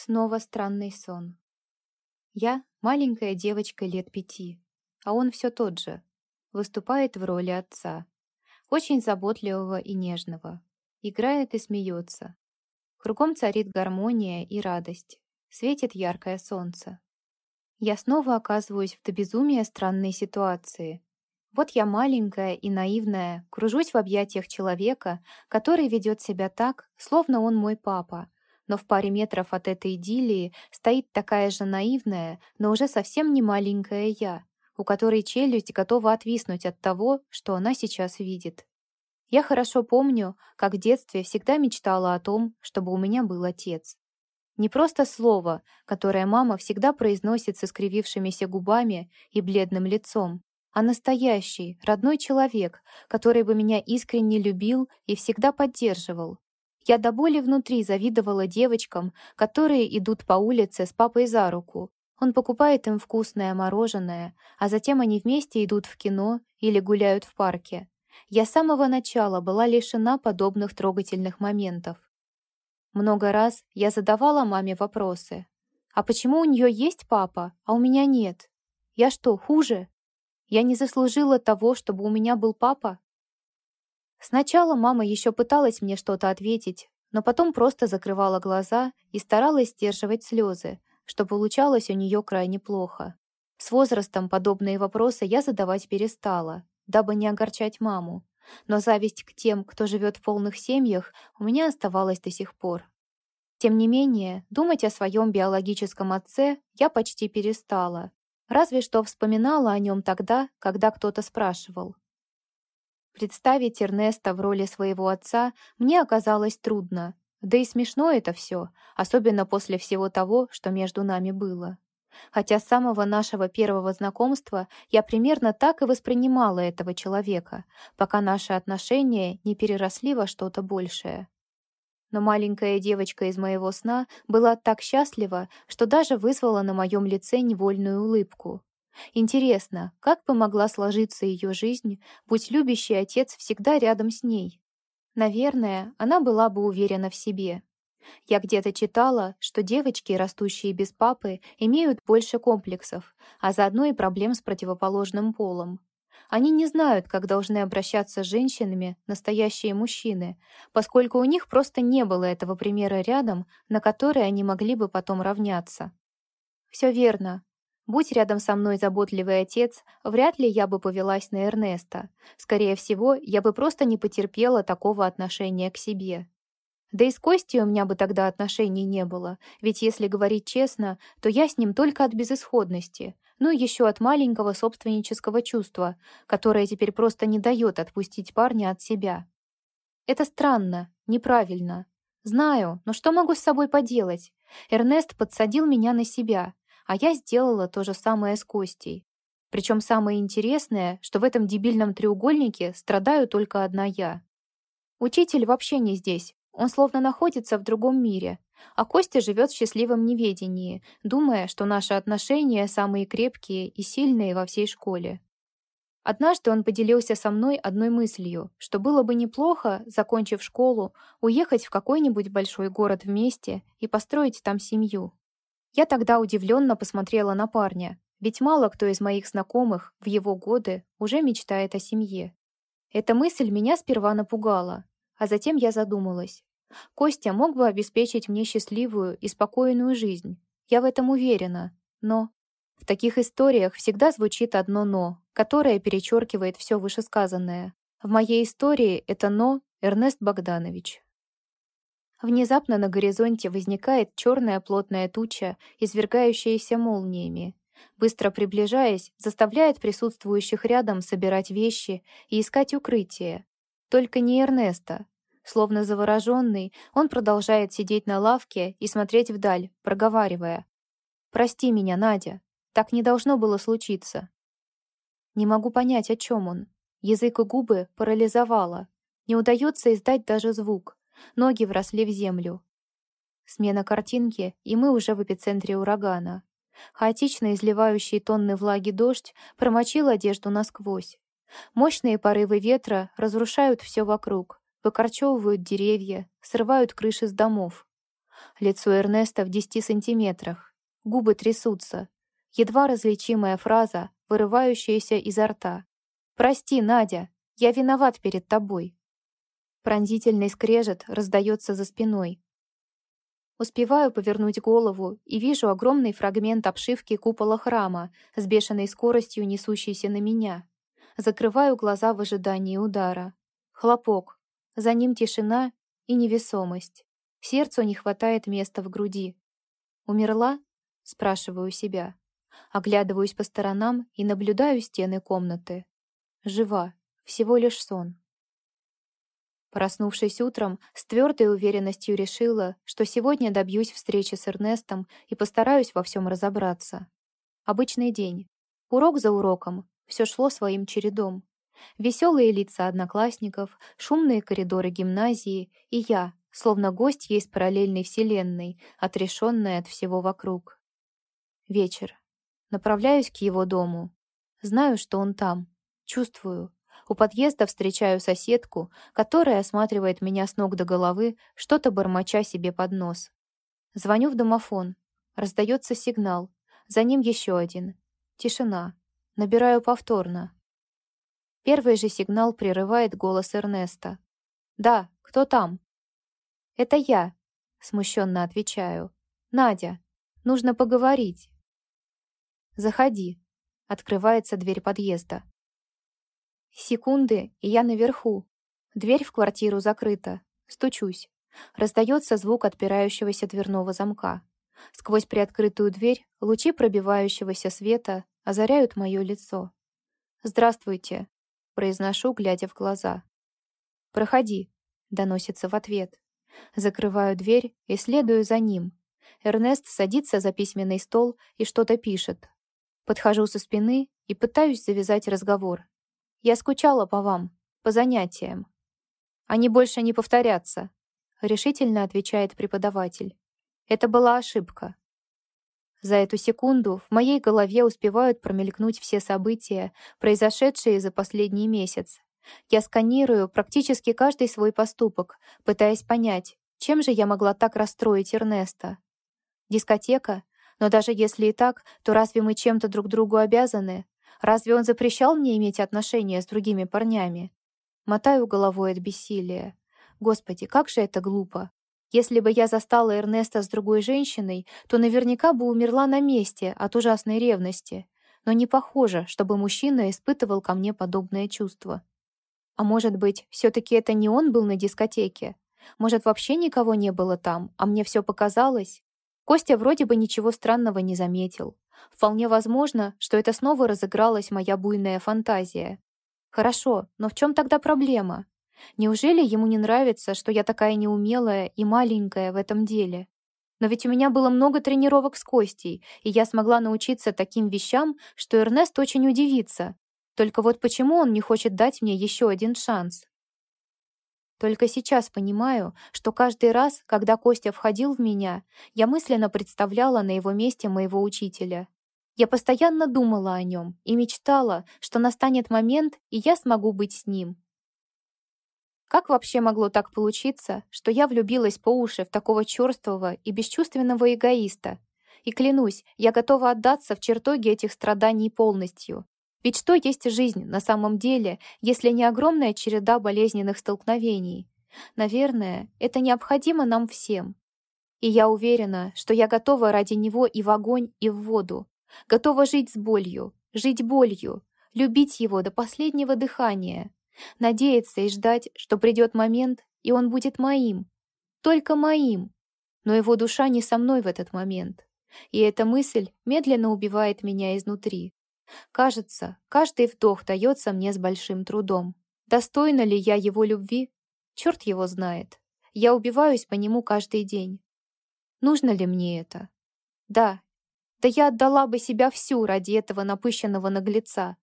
Снова странный сон. Я маленькая девочка лет пяти, а он все тот же. Выступает в роли отца. Очень заботливого и нежного. Играет и смеется. Кругом царит гармония и радость. Светит яркое солнце. Я снова оказываюсь в до безумия странной ситуации. Вот я маленькая и наивная, кружусь в объятиях человека, который ведет себя так, словно он мой папа, но в паре метров от этой идиллии стоит такая же наивная, но уже совсем не маленькая я, у которой челюсть готова отвиснуть от того, что она сейчас видит. Я хорошо помню, как в детстве всегда мечтала о том, чтобы у меня был отец. Не просто слово, которое мама всегда произносит со скривившимися губами и бледным лицом, а настоящий, родной человек, который бы меня искренне любил и всегда поддерживал, я до боли внутри завидовала девочкам, которые идут по улице с папой за руку. Он покупает им вкусное мороженое, а затем они вместе идут в кино или гуляют в парке. Я с самого начала была лишена подобных трогательных моментов. Много раз я задавала маме вопросы. «А почему у нее есть папа, а у меня нет? Я что, хуже? Я не заслужила того, чтобы у меня был папа?» Сначала мама еще пыталась мне что-то ответить, но потом просто закрывала глаза и старалась сдерживать слезы, что получалось у нее крайне плохо. С возрастом подобные вопросы я задавать перестала, дабы не огорчать маму, но зависть к тем, кто живет в полных семьях, у меня оставалась до сих пор. Тем не менее, думать о своем биологическом отце я почти перестала, разве что вспоминала о нем тогда, когда кто-то спрашивал, Представить Эрнеста в роли своего отца мне оказалось трудно. Да и смешно это все, особенно после всего того, что между нами было. Хотя с самого нашего первого знакомства я примерно так и воспринимала этого человека, пока наши отношения не переросли во что-то большее. Но маленькая девочка из моего сна была так счастлива, что даже вызвала на моем лице невольную улыбку. Интересно, как бы могла сложиться ее жизнь, будь любящий отец всегда рядом с ней? Наверное, она была бы уверена в себе. Я где-то читала, что девочки, растущие без папы, имеют больше комплексов, а заодно и проблем с противоположным полом. Они не знают, как должны обращаться с женщинами настоящие мужчины, поскольку у них просто не было этого примера рядом, на который они могли бы потом равняться. Все верно, Будь рядом со мной заботливый отец, вряд ли я бы повелась на Эрнеста. Скорее всего, я бы просто не потерпела такого отношения к себе. Да и с Костей у меня бы тогда отношений не было, ведь если говорить честно, то я с ним только от безысходности, ну и еще от маленького собственнического чувства, которое теперь просто не дает отпустить парня от себя. Это странно, неправильно. Знаю, но что могу с собой поделать? Эрнест подсадил меня на себя, а я сделала то же самое с Костей. Причем самое интересное, что в этом дебильном треугольнике страдаю только одна я. Учитель вообще не здесь, он словно находится в другом мире, а Костя живет в счастливом неведении, думая, что наши отношения самые крепкие и сильные во всей школе. Однажды он поделился со мной одной мыслью, что было бы неплохо, закончив школу, уехать в какой-нибудь большой город вместе и построить там семью. Я тогда удивленно посмотрела на парня, ведь мало кто из моих знакомых в его годы уже мечтает о семье. Эта мысль меня сперва напугала, а затем я задумалась. Костя мог бы обеспечить мне счастливую и спокойную жизнь. Я в этом уверена. Но в таких историях всегда звучит одно «но», которое перечеркивает все вышесказанное. В моей истории это «но» Эрнест Богданович. Внезапно на горизонте возникает черная плотная туча, извергающаяся молниями. Быстро приближаясь, заставляет присутствующих рядом собирать вещи и искать укрытие. Только не Эрнеста. Словно завороженный, он продолжает сидеть на лавке и смотреть вдаль, проговаривая. «Прости меня, Надя. Так не должно было случиться». Не могу понять, о чем он. Язык и губы парализовало. Не удается издать даже звук. Ноги вросли в землю. Смена картинки, и мы уже в эпицентре урагана. Хаотично изливающий тонны влаги дождь промочил одежду насквозь. Мощные порывы ветра разрушают все вокруг, выкорчевывают деревья, срывают крыши с домов. Лицо Эрнеста в десяти сантиметрах. Губы трясутся. Едва различимая фраза, вырывающаяся изо рта. «Прости, Надя, я виноват перед тобой». Пронзительный скрежет раздается за спиной. Успеваю повернуть голову и вижу огромный фрагмент обшивки купола храма с бешеной скоростью несущийся на меня. Закрываю глаза в ожидании удара. Хлопок. За ним тишина и невесомость. Сердцу не хватает места в груди. «Умерла?» — спрашиваю себя. Оглядываюсь по сторонам и наблюдаю стены комнаты. Жива. Всего лишь сон. Проснувшись утром, с твердой уверенностью решила, что сегодня добьюсь встречи с Эрнестом и постараюсь во всем разобраться. Обычный день. Урок за уроком. Все шло своим чередом. Веселые лица одноклассников, шумные коридоры гимназии и я, словно гость из параллельной вселенной, отрешенная от всего вокруг. Вечер. Направляюсь к его дому. Знаю, что он там. Чувствую, у подъезда встречаю соседку, которая осматривает меня с ног до головы, что-то бормоча себе под нос. Звоню в домофон. Раздается сигнал. За ним еще один. Тишина. Набираю повторно. Первый же сигнал прерывает голос Эрнеста. «Да, кто там?» «Это я», — смущенно отвечаю. «Надя, нужно поговорить». «Заходи», — открывается дверь подъезда. Секунды, и я наверху. Дверь в квартиру закрыта. Стучусь. Раздается звук отпирающегося дверного замка. Сквозь приоткрытую дверь лучи пробивающегося света озаряют мое лицо. «Здравствуйте», — произношу, глядя в глаза. «Проходи», — доносится в ответ. Закрываю дверь и следую за ним. Эрнест садится за письменный стол и что-то пишет. Подхожу со спины и пытаюсь завязать разговор. Я скучала по вам, по занятиям. Они больше не повторятся, решительно отвечает преподаватель. Это была ошибка. За эту секунду в моей голове успевают промелькнуть все события, произошедшие за последний месяц. Я сканирую практически каждый свой поступок, пытаясь понять, чем же я могла так расстроить Эрнеста. Дискотека? Но даже если и так, то разве мы чем-то друг другу обязаны? Разве он запрещал мне иметь отношения с другими парнями? Мотаю головой от бессилия. Господи, как же это глупо. Если бы я застала Эрнеста с другой женщиной, то наверняка бы умерла на месте от ужасной ревности. Но не похоже, чтобы мужчина испытывал ко мне подобное чувство. А может быть, все-таки это не он был на дискотеке? Может, вообще никого не было там, а мне все показалось? Костя вроде бы ничего странного не заметил. Вполне возможно, что это снова разыгралась моя буйная фантазия. Хорошо, но в чем тогда проблема? Неужели ему не нравится, что я такая неумелая и маленькая в этом деле? Но ведь у меня было много тренировок с Костей, и я смогла научиться таким вещам, что Эрнест очень удивится. Только вот почему он не хочет дать мне еще один шанс? Только сейчас понимаю, что каждый раз, когда Костя входил в меня, я мысленно представляла на его месте моего учителя. Я постоянно думала о нем и мечтала, что настанет момент, и я смогу быть с ним. Как вообще могло так получиться, что я влюбилась по уши в такого черствого и бесчувственного эгоиста? И клянусь, я готова отдаться в чертоге этих страданий полностью. Ведь что есть жизнь на самом деле, если не огромная череда болезненных столкновений? Наверное, это необходимо нам всем. И я уверена, что я готова ради него и в огонь, и в воду, Готова жить с болью, жить болью, любить его до последнего дыхания, надеяться и ждать, что придет момент, и он будет моим. Только моим. Но его душа не со мной в этот момент. И эта мысль медленно убивает меня изнутри. Кажется, каждый вдох дается мне с большим трудом. Достойна ли я его любви? Черт его знает. Я убиваюсь по нему каждый день. Нужно ли мне это? Да, да я отдала бы себя всю ради этого напыщенного наглеца.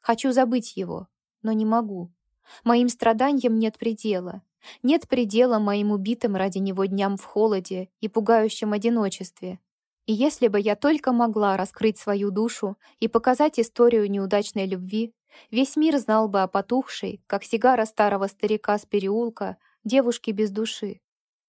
Хочу забыть его, но не могу. Моим страданиям нет предела. Нет предела моим убитым ради него дням в холоде и пугающем одиночестве. И если бы я только могла раскрыть свою душу и показать историю неудачной любви, весь мир знал бы о потухшей, как сигара старого старика с переулка, девушке без души.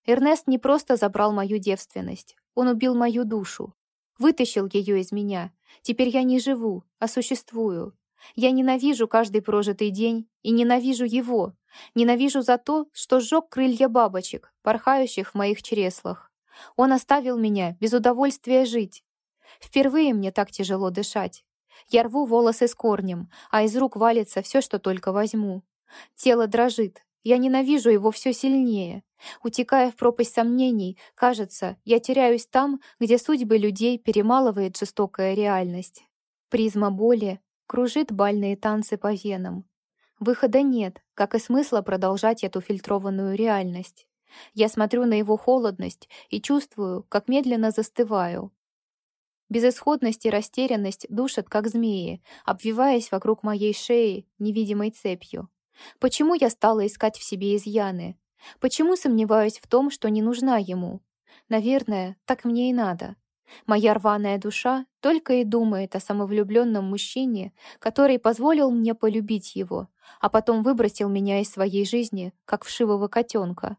Эрнест не просто забрал мою девственность, он убил мою душу, вытащил ее из меня. Теперь я не живу, а существую. Я ненавижу каждый прожитый день и ненавижу его. Ненавижу за то, что сжег крылья бабочек, порхающих в моих чреслах. Он оставил меня без удовольствия жить. Впервые мне так тяжело дышать. Я рву волосы с корнем, а из рук валится все, что только возьму. Тело дрожит. Я ненавижу его все сильнее. Утекая в пропасть сомнений, кажется, я теряюсь там, где судьбы людей перемалывает жестокая реальность. Призма боли кружит бальные танцы по венам. Выхода нет, как и смысла продолжать эту фильтрованную реальность. Я смотрю на его холодность и чувствую, как медленно застываю. Безысходность и растерянность душат, как змеи, обвиваясь вокруг моей шеи невидимой цепью. Почему я стала искать в себе изъяны? Почему сомневаюсь в том, что не нужна ему? Наверное, так мне и надо. Моя рваная душа только и думает о самовлюбленном мужчине, который позволил мне полюбить его, а потом выбросил меня из своей жизни, как вшивого котенка.